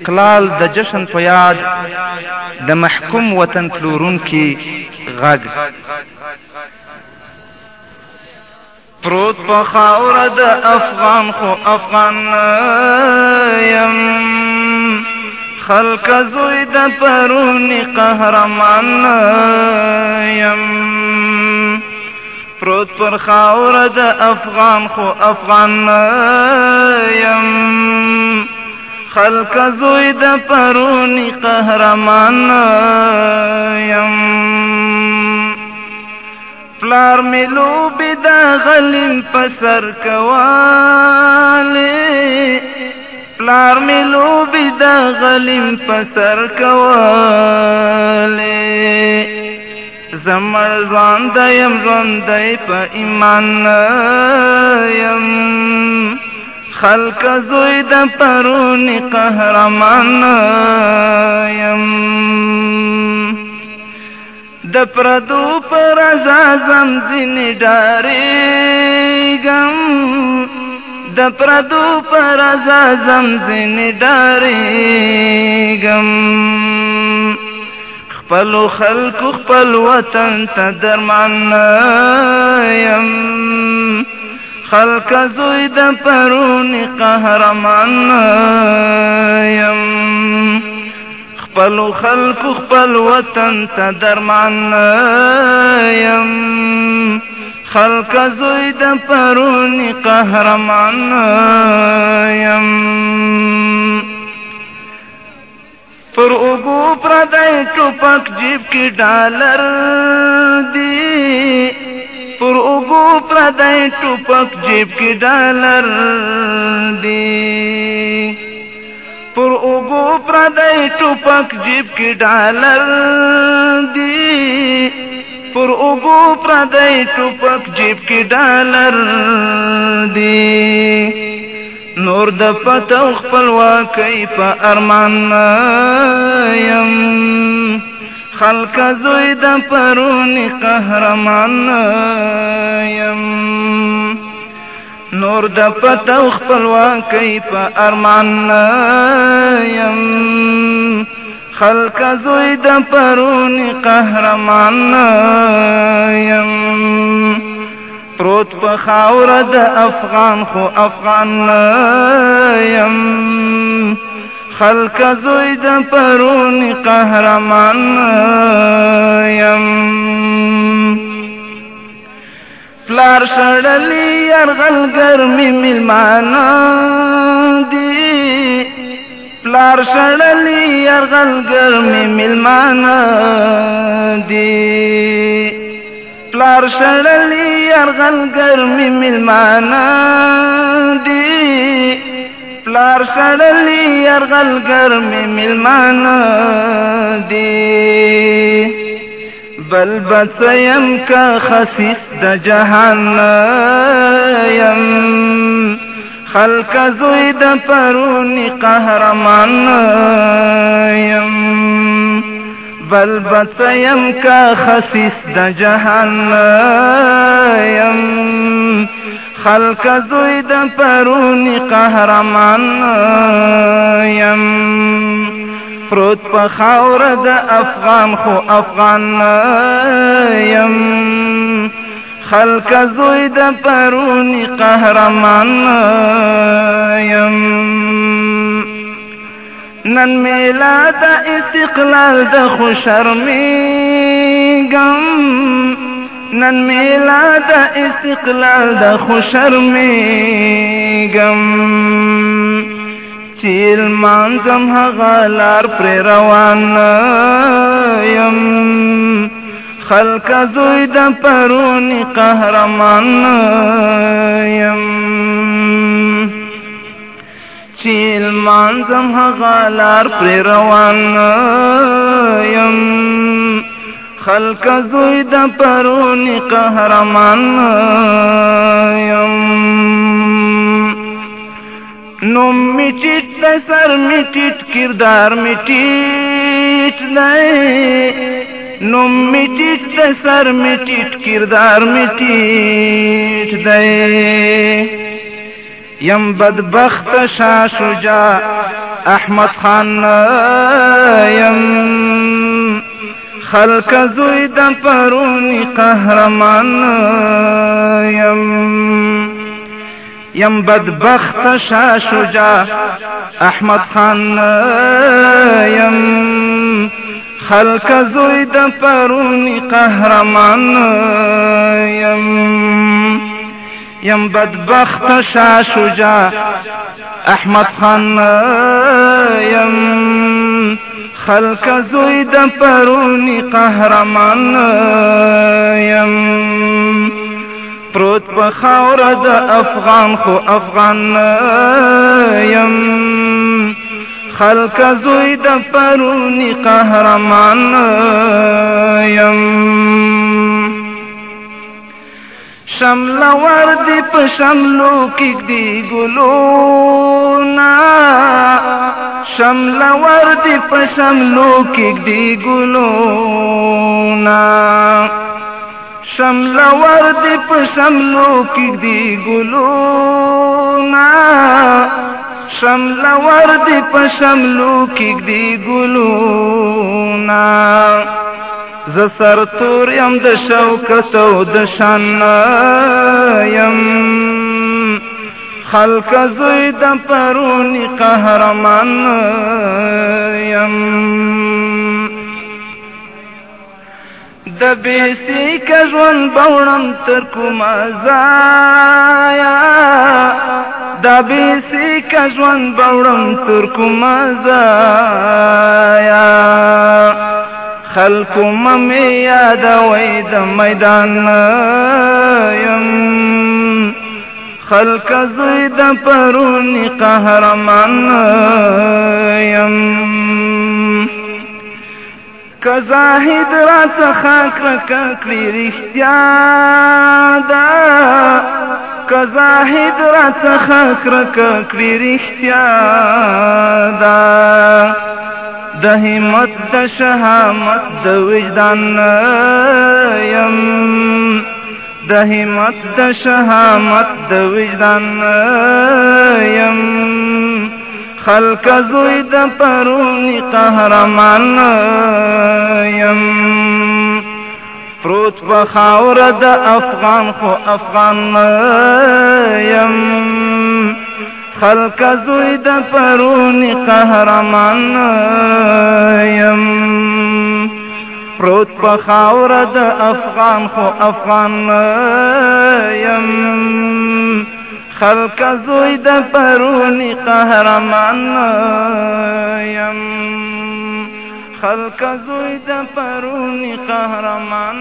استقلال د جشن په یاد د محکوم وطن پلورونکي غږ پروت په خاور د افغان خو افغان يم خلق زوی د پرونی قهرمان يم پروت پر خاور د افغان خو افغان يم خلق زوی د پرونی قهرمان یم پلار ملو بد غلم پسر کواله پلار ملو بد غلم پسر کواله زمر ځوان دیم ځوان دی په ایمان یم خلق زوی د پرونی قهرمان یم د پردو پر ازازم ځینې ډارېږم د پردو پر ازازم ځینې ډارېږم خپلو خلکو خپل وطن ته درمان یم خلق زوی د پرون قهرمان یم خپل خلق خپل وطن ته درمان یم خلق زوی د پرون قهرمان یم پر اوګو پردای ټوپک جیب کې ډالر دی پر اوبو پردی ټوپک جیب کې ډالر دی پر اوبو پردی ټوپک جیب کې ډالر دی پر اوبو پردی ټوپک جیب کې ډالر دی نور د پته خپلواکۍ په ارمان یم خلق زوی د پرونی قهرمان یم نور د پتو خپلواکۍ په ارمان یم خلق زوی د پرونی قهرمان یم پروت په خاور د افغان خو افغان یم خلق زوی د پرون قهرمان یم پلار شړلی یرغل ګرمي ملمان دی پلار شړلی یرغل ګرمي ملمان دی پلار شړلی یرغل ګرمي ملمان دی پلار سړلی يرغل ګرمې ملمان دی بل بچیم کا خسیس د جهان یم خلق زوی د پرونی قهرمان یم بل بچیم کا خسیس د جهان یم خلق زويدا د قهرمان يم پروت په د افغان خو افغان يم خلق زويدا د قهرمان يم نن ميلاد استقلال د خوشرمی نن میلا د استقلال د خوشرمېږم چې لمانځم هغه لار پرې روان یم خلک زوی د پرونی قهرمان یم چې لمانځم هغه لار پرې روان یم خلق زوی د پرونی قهرمان یم نوم می ټیټ د سر می ټیټ کردار می ټیټ دی نوم می ټیټ د سر می ټیټ کردار می ټیټ دی یم بدبخت شاه شجاع احمد خان یم خلق زويدا فروني پرونی قهرمان يم یم بدبخت شا شجاع احمد خان يم خلق زويدا فروني پرونی قهرمان يم یم بدبخت شا شجاع احمد خان يم خلق زوی د پرونی قهرمان یم پروت په خاور د افغان خو افغان یم خلق زوی د پرونی قهرمان یم شمل وردی په شملو کې دی ګلونا شمل ور دی پشملو کې دی ګلو نا شمل ور دی پشملو کې دی ګلو نا شمل ور دی پشملو کې دی ګلو نا ز سر تور يم د شوکت او د شان يم خلق زوی د پرونی قهرمان یم د بیسی کژون بونم تر کوم زایا د بیسی کژون بونم تر کوم زایا خلق مم یاد وې د میدان یم خلق زوی د پرونی قهرمان یم که زاهد را څخه کلکه کړي رښتیا ده که زاهد را څخه کلکه کړي رښتیا ده د همت د شهامت د وجدان یم د همت د شهامت د وجدان يم خلق زوی د پرونی قهرمان يم پروت په خاور د افغان خو افغان يم خلق زوی د پرونی قهرمان يم پروت په خاور د افغان خو افغان یم خلک زوی د پرونی قهرمان یم خلک زوی د پرونی قهرمان